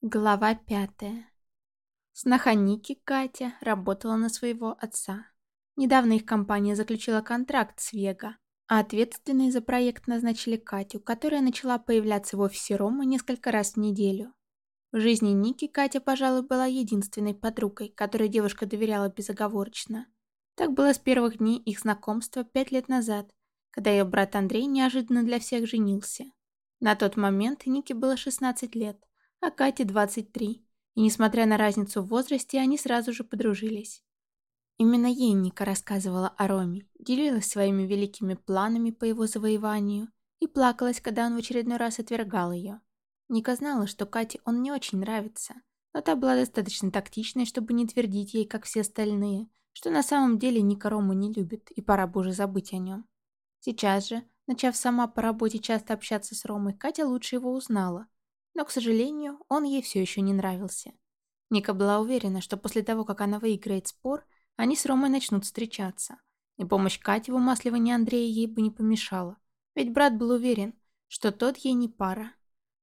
Глава пятая. Сноха Ники, Катя, работала на своего отца. Недавно их компания заключила контракт с Вега, а ответственной за проект назначили Катю, которая начала появляться в офисе Рома несколько раз в неделю. В жизни Ники Катя, пожалуй, была единственной подругой, которой девушка доверяла безоговорочно. Так было с первых дней их знакомства пять лет назад, когда ее брат Андрей неожиданно для всех женился. На тот момент Нике было 16 лет, а Кате 23, и несмотря на разницу в возрасте, они сразу же подружились. Именно ей Ника рассказывала о Роме, делилась своими великими планами по его завоеванию и плакалась, когда он в очередной раз отвергал ее. Ника знала, что Кате он не очень нравится, но та была достаточно тактичной, чтобы не твердить ей, как все остальные, что на самом деле Ника Рому не любит, и пора бы уже забыть о нем. Сейчас же, начав сама по работе часто общаться с Ромой, Катя лучше его узнала – но, к сожалению, он ей все еще не нравился. Ника была уверена, что после того, как она выиграет спор, они с Ромой начнут встречаться. И помощь Кати в умасливании Андрея ей бы не помешала. Ведь брат был уверен, что тот ей не пара.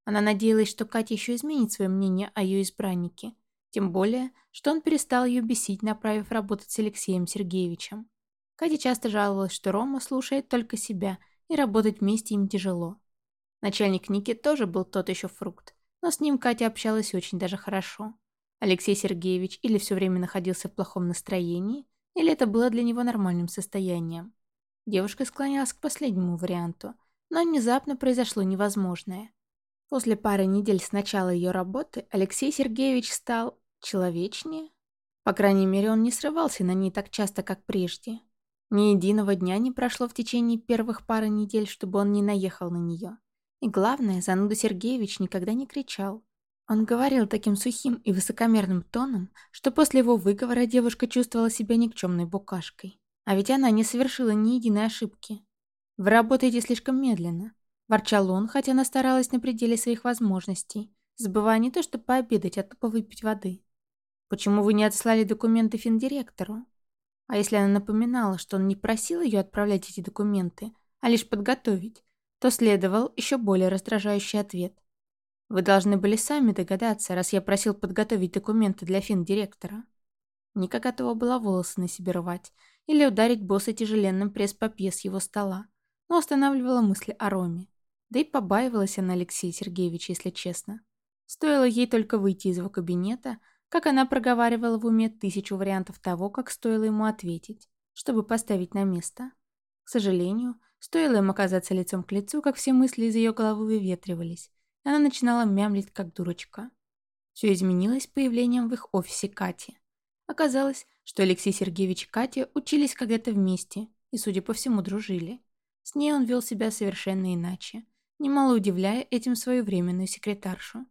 Она надеялась, что Катя еще изменит свое мнение о ее избраннике. Тем более, что он перестал ее бесить, направив работать с Алексеем Сергеевичем. Катя часто жаловалась, что Рома слушает только себя, и работать вместе им тяжело. Начальник Ники тоже был тот еще фрукт, но с ним Катя общалась очень даже хорошо. Алексей Сергеевич или все время находился в плохом настроении, или это было для него нормальным состоянием. Девушка склонялась к последнему варианту, но внезапно произошло невозможное. После пары недель с начала ее работы Алексей Сергеевич стал человечнее. По крайней мере, он не срывался на ней так часто, как прежде. Ни единого дня не прошло в течение первых пары недель, чтобы он не наехал на нее. И главное, зануда Сергеевич никогда не кричал. Он говорил таким сухим и высокомерным тоном, что после его выговора девушка чувствовала себя никчемной букашкой. А ведь она не совершила ни единой ошибки. «Вы работаете слишком медленно», – ворчал он, хотя она старалась на пределе своих возможностей, забывая не то что пообедать, а тупо выпить воды. «Почему вы не отослали документы финдиректору?» А если она напоминала, что он не просил ее отправлять эти документы, а лишь подготовить, то следовал еще более раздражающий ответ. «Вы должны были сами догадаться, раз я просил подготовить документы для финдиректора». Ника готова была волосы на себе рвать или ударить босса тяжеленным пресс-папье с его стола, но останавливала мысли о Роме. Да и побаивалась она Алексея Сергеевича, если честно. Стоило ей только выйти из его кабинета, как она проговаривала в уме тысячу вариантов того, как стоило ему ответить, чтобы поставить на место. К сожалению, Стоило им оказаться лицом к лицу, как все мысли из ее головы выветривались, и она начинала мямлить, как дурочка. Все изменилось появлением в их офисе Кати. Оказалось, что Алексей Сергеевич и Катя учились когда-то вместе и, судя по всему, дружили. С ней он вел себя совершенно иначе, немало удивляя этим свою временную секретаршу.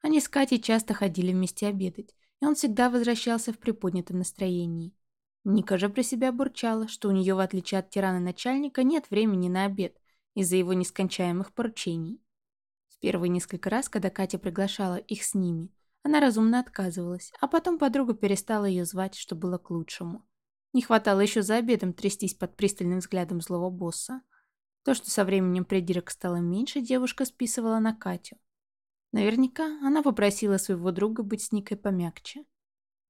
Они с Катей часто ходили вместе обедать, и он всегда возвращался в приподнятом настроении. Ника же про себя бурчала, что у нее, в отличие от тирана-начальника, нет времени на обед из-за его нескончаемых поручений. В первые несколько раз, когда Катя приглашала их с ними, она разумно отказывалась, а потом подруга перестала ее звать, что было к лучшему. Не хватало еще за обедом трястись под пристальным взглядом злого босса. То, что со временем придирок стало меньше, девушка списывала на Катю. Наверняка она попросила своего друга быть с Никой помягче.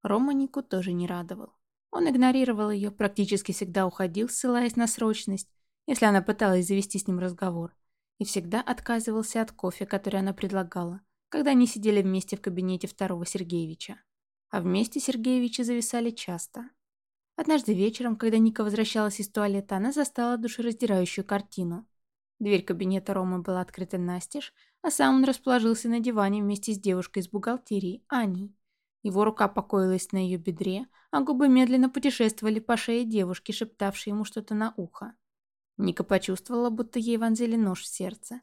Рома Нику тоже не радовал. Он игнорировал ее, практически всегда уходил, ссылаясь на срочность, если она пыталась завести с ним разговор, и всегда отказывался от кофе, который она предлагала, когда они сидели вместе в кабинете второго Сергеевича. А вместе Сергеевичи зависали часто. Однажды вечером, когда Ника возвращалась из туалета, она застала душераздирающую картину. Дверь кабинета Ромы была открыта настежь, а сам он расположился на диване вместе с девушкой из бухгалтерии, Аней. Его рука покоилась на ее бедре, а губы медленно путешествовали по шее девушки, шептавшей ему что-то на ухо. Ника почувствовала, будто ей вонзили нож в сердце.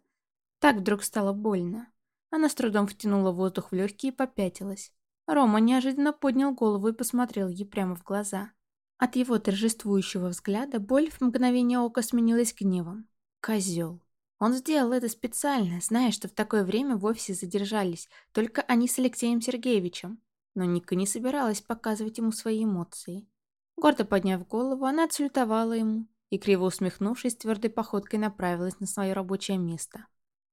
Так вдруг стало больно. Она с трудом втянула воздух в легкие и попятилась. Рома неожиданно поднял голову и посмотрел ей прямо в глаза. От его торжествующего взгляда боль в мгновение ока сменилась гневом. Козел. Он сделал это специально, зная, что в такое время в офисе задержались только они с Алексеем Сергеевичем. Но Ника не собиралась показывать ему свои эмоции. Гордо подняв голову, она отсалютовала ему и, криво усмехнувшись, твердой походкой направилась на свое рабочее место.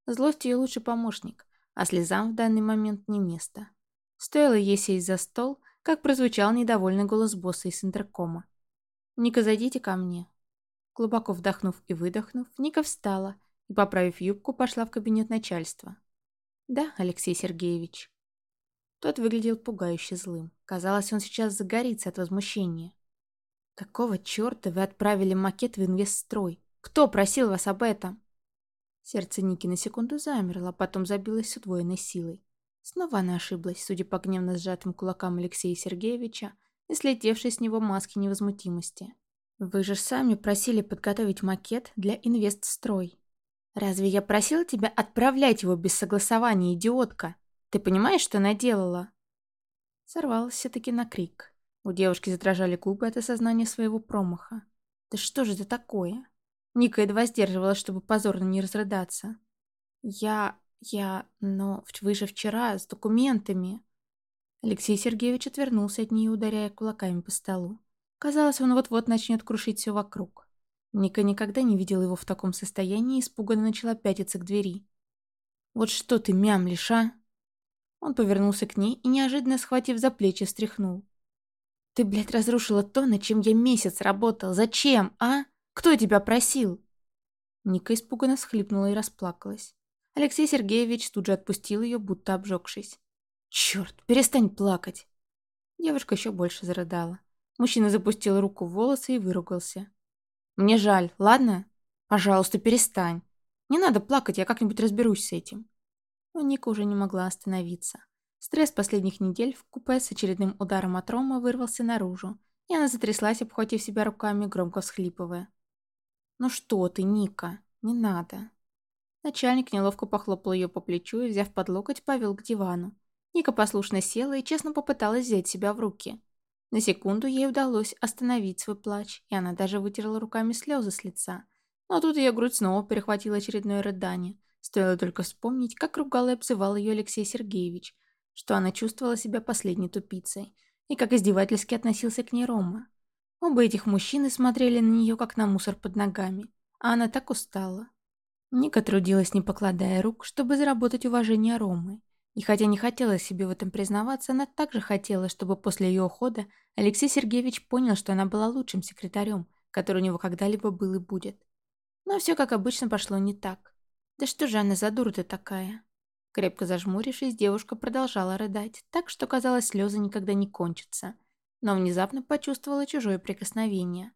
Злость ее лучший помощник, а слезам в данный момент не место. Стоило ей сесть за стол, как прозвучал недовольный голос босса из интеркома. «Ника, зайдите ко мне». Глубоко вдохнув и выдохнув, Ника встала и, поправив юбку, пошла в кабинет начальства. «Да, Алексей Сергеевич». Тот выглядел пугающе злым. Казалось, он сейчас загорится от возмущения. «Какого черта вы отправили макет в инвестстрой? Кто просил вас об этом?» Сердце Ники на секунду замерло, а потом забилось с удвоенной силой. Снова она ошиблась, судя по гневно сжатым кулакам Алексея Сергеевича и слетевшей с него маски невозмутимости. «Вы же сами просили подготовить макет для инвестстрой. Разве я просила тебя отправлять его без согласования, идиотка? Ты понимаешь, что она делала?» Сорвалась все-таки на крик. У девушки задрожали губы от осознания своего промаха. «Да что же это такое?» Ника едва сдерживалась, чтобы позорно не разрыдаться. «Я... я... но вы же вчера с документами...» Алексей Сергеевич отвернулся от нее, ударяя кулаками по столу. Казалось, он вот-вот начнет крушить все вокруг. Ника никогда не видела его в таком состоянии и испуганно начала пятиться к двери. «Вот что ты мямлишь, а?» Он повернулся к ней и, неожиданно схватив за плечи, встряхнул. Ты, блядь, разрушила то, над чем я месяц работал. Зачем, а? Кто тебя просил?» Ника испуганно схлипнула и расплакалась. Алексей Сергеевич тут же отпустил ее, будто обжегшись. «Черт, перестань плакать!» Девушка еще больше зарыдала. Мужчина запустил руку в волосы и выругался. «Мне жаль, ладно? Пожалуйста, перестань. Не надо плакать, я как-нибудь разберусь с этим». Но Ника уже не могла остановиться. Стресс последних недель в купе с очередным ударом от Рома вырвался наружу, и она затряслась, обхватив себя руками, громко всхлипывая. «Ну что ты, Ника, не надо». Начальник неловко похлопал ее по плечу и, взяв под локоть, повел к дивану. Ника послушно села и честно попыталась взять себя в руки. На секунду ей удалось остановить свой плач, и она даже вытерла руками слезы с лица. Но тут ее грудь снова перехватила очередное рыдание. Стоило только вспомнить, как ругал и обзывал ее Алексей Сергеевич – что она чувствовала себя последней тупицей, и как издевательски относился к ней Рома. Оба этих мужчины смотрели на нее, как на мусор под ногами, а она так устала. Ника трудилась, не покладая рук, чтобы заработать уважение Ромы. И хотя не хотела себе в этом признаваться, она также хотела, чтобы после ее ухода Алексей Сергеевич понял, что она была лучшим секретарем, который у него когда-либо был и будет. Но все, как обычно, пошло не так. Да что же она за дура-то такая? Крепко зажмурившись, девушка продолжала рыдать, так что, казалось, слезы никогда не кончатся. Но внезапно почувствовала чужое прикосновение.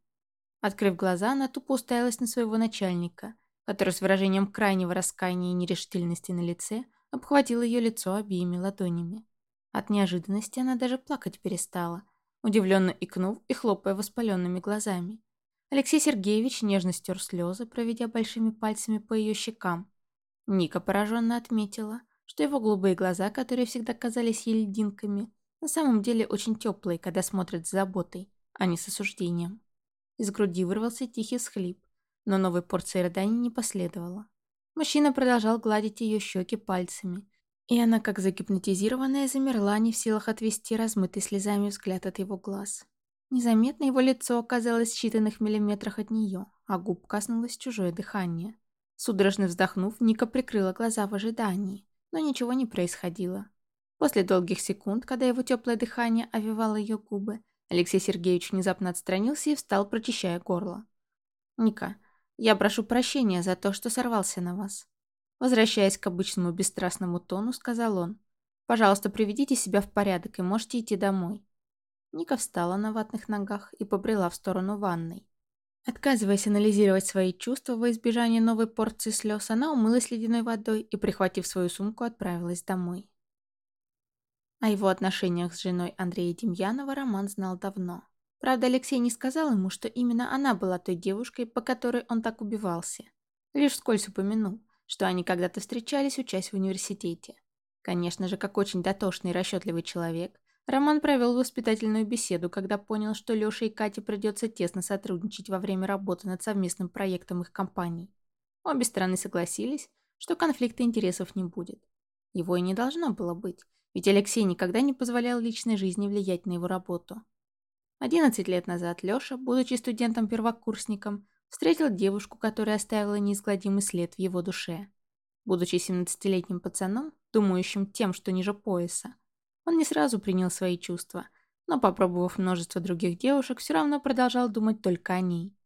Открыв глаза, она тупо уставилась на своего начальника, который с выражением крайнего раскаяния и нерешительности на лице обхватил ее лицо обеими ладонями. От неожиданности она даже плакать перестала, удивленно икнув и хлопая воспаленными глазами. Алексей Сергеевич нежно стер слезы, проведя большими пальцами по ее щекам. Ника пораженно отметила, что его голубые глаза, которые всегда казались ей льдинками, на самом деле очень теплые, когда смотрят с заботой, а не с осуждением. Из груди вырвался тихий схлип, но новой порции рыданий не последовало. Мужчина продолжал гладить ее щеки пальцами, и она, как загипнотизированная, замерла, не в силах отвести размытый слезами взгляд от его глаз. Незаметно его лицо оказалось в считанных миллиметрах от нее, а губ коснулось чужое дыхание. Судорожно вздохнув, Ника прикрыла глаза в ожидании но ничего не происходило. После долгих секунд, когда его теплое дыхание овивало ее губы, Алексей Сергеевич внезапно отстранился и встал, прочищая горло. «Ника, я прошу прощения за то, что сорвался на вас». Возвращаясь к обычному бесстрастному тону, сказал он. «Пожалуйста, приведите себя в порядок и можете идти домой». Ника встала на ватных ногах и побрела в сторону ванной. Отказываясь анализировать свои чувства во избежание новой порции слез, она умылась ледяной водой и, прихватив свою сумку, отправилась домой. О его отношениях с женой Андрея Демьянова Роман знал давно. Правда, Алексей не сказал ему, что именно она была той девушкой, по которой он так убивался. Лишь вскользь упомянул, что они когда-то встречались, учась в университете. Конечно же, как очень дотошный и расчетливый человек, Роман провел воспитательную беседу, когда понял, что Лёше и Кате придется тесно сотрудничать во время работы над совместным проектом их компаний. Обе стороны согласились, что конфликта интересов не будет. Его и не должно было быть, ведь Алексей никогда не позволял личной жизни влиять на его работу. 11 лет назад Лёша, будучи студентом-первокурсником, встретил девушку, которая оставила неизгладимый след в его душе. Будучи 17-летним пацаном, думающим тем, что ниже пояса. Он не сразу принял свои чувства, но, попробовав множество других девушек, все равно продолжал думать только о ней.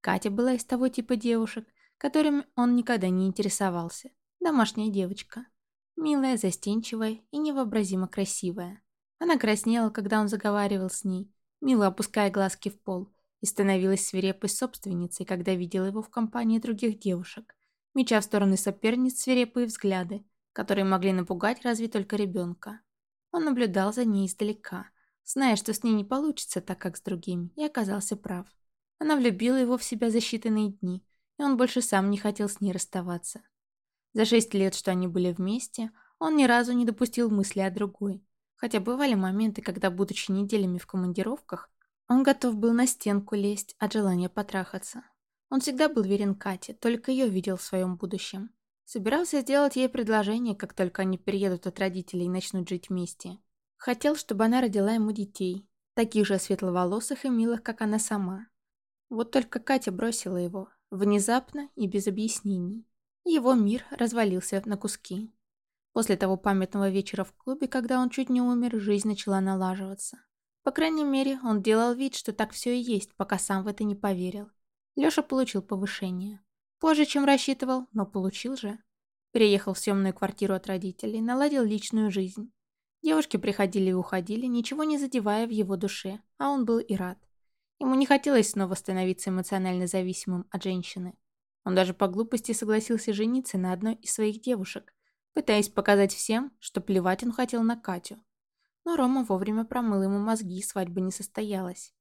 Катя была из того типа девушек, которыми он никогда не интересовался. Домашняя девочка. Милая, застенчивая и невообразимо красивая. Она краснела, когда он заговаривал с ней, мило опуская глазки в пол, и становилась свирепой собственницей, когда видела его в компании других девушек, меча в стороны соперниц свирепые взгляды, которые могли напугать разве только ребенка. Он наблюдал за ней издалека, зная, что с ней не получится так, как с другими, и оказался прав. Она влюбила его в себя за считанные дни, и он больше сам не хотел с ней расставаться. За шесть лет, что они были вместе, он ни разу не допустил мысли о другой. Хотя бывали моменты, когда, будучи неделями в командировках, он готов был на стенку лезть от желания потрахаться. Он всегда был верен Кате, только ее видел в своем будущем. Собирался сделать ей предложение, как только они переедут от родителей и начнут жить вместе. Хотел, чтобы она родила ему детей, таких же светловолосых и милых, как она сама. Вот только Катя бросила его, внезапно и без объяснений. Его мир развалился на куски. После того памятного вечера в клубе, когда он чуть не умер, жизнь начала налаживаться. По крайней мере, он делал вид, что так все и есть, пока сам в это не поверил. Леша получил повышение. Позже, чем рассчитывал, но получил же. Переехал в съемную квартиру от родителей, наладил личную жизнь. Девушки приходили и уходили, ничего не задевая в его душе, а он был и рад. Ему не хотелось снова становиться эмоционально зависимым от женщины. Он даже по глупости согласился жениться на одной из своих девушек, пытаясь показать всем, что плевать он хотел на Катю. Но Рома вовремя промыл ему мозги, свадьба не состоялась.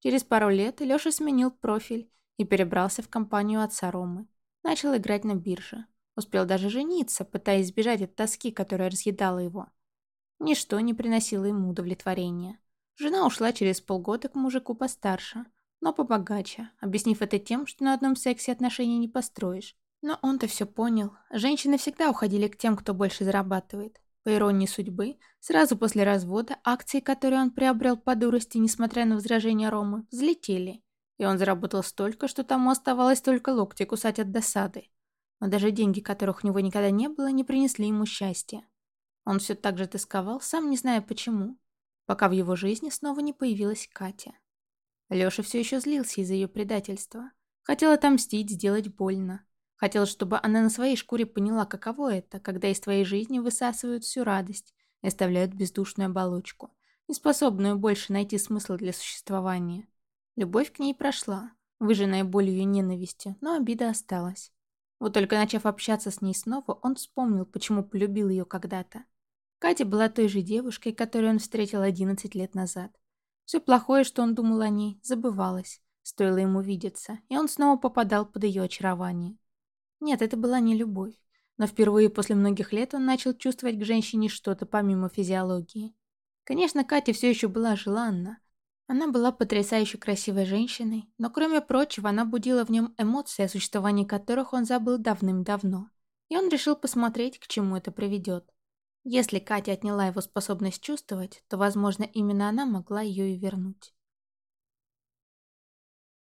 Через пару лет Лёша сменил профиль и перебрался в компанию отца Ромы. Начал играть на бирже. Успел даже жениться, пытаясь избежать от тоски, которая разъедала его. Ничто не приносило ему удовлетворения. Жена ушла через полгода к мужику постарше, но побогаче, объяснив это тем, что на одном сексе отношений не построишь. Но он-то все понял. Женщины всегда уходили к тем, кто больше зарабатывает. По иронии судьбы, сразу после развода акции, которые он приобрел по дурости, несмотря на возражения Ромы, взлетели. И он заработал столько, что тому оставалось только локти кусать от досады. Но даже деньги, которых у него никогда не было, не принесли ему счастья. Он все так же тосковал, сам не зная почему, пока в его жизни снова не появилась Катя. Лёша все еще злился из-за ее предательства. Хотел отомстить, сделать больно. Хотел, чтобы она на своей шкуре поняла, каково это, когда из твоей жизни высасывают всю радость и оставляют бездушную оболочку, неспособную больше найти смысл для существования. Любовь к ней прошла, выжженная болью и ненавистью, но обида осталась. Вот только начав общаться с ней снова, он вспомнил, почему полюбил ее когда-то. Катя была той же девушкой, которую он встретил 11 лет назад. Все плохое, что он думал о ней, забывалось, стоило ему видеться, и он снова попадал под ее очарование. Нет, это была не любовь, но впервые после многих лет он начал чувствовать к женщине что-то помимо физиологии. Конечно, Катя все еще была желанна. Она была потрясающе красивой женщиной, но кроме прочего она будила в нем эмоции, о существовании которых он забыл давным-давно. И он решил посмотреть, к чему это приведет. Если Катя отняла его способность чувствовать, то, возможно, именно она могла ее и вернуть.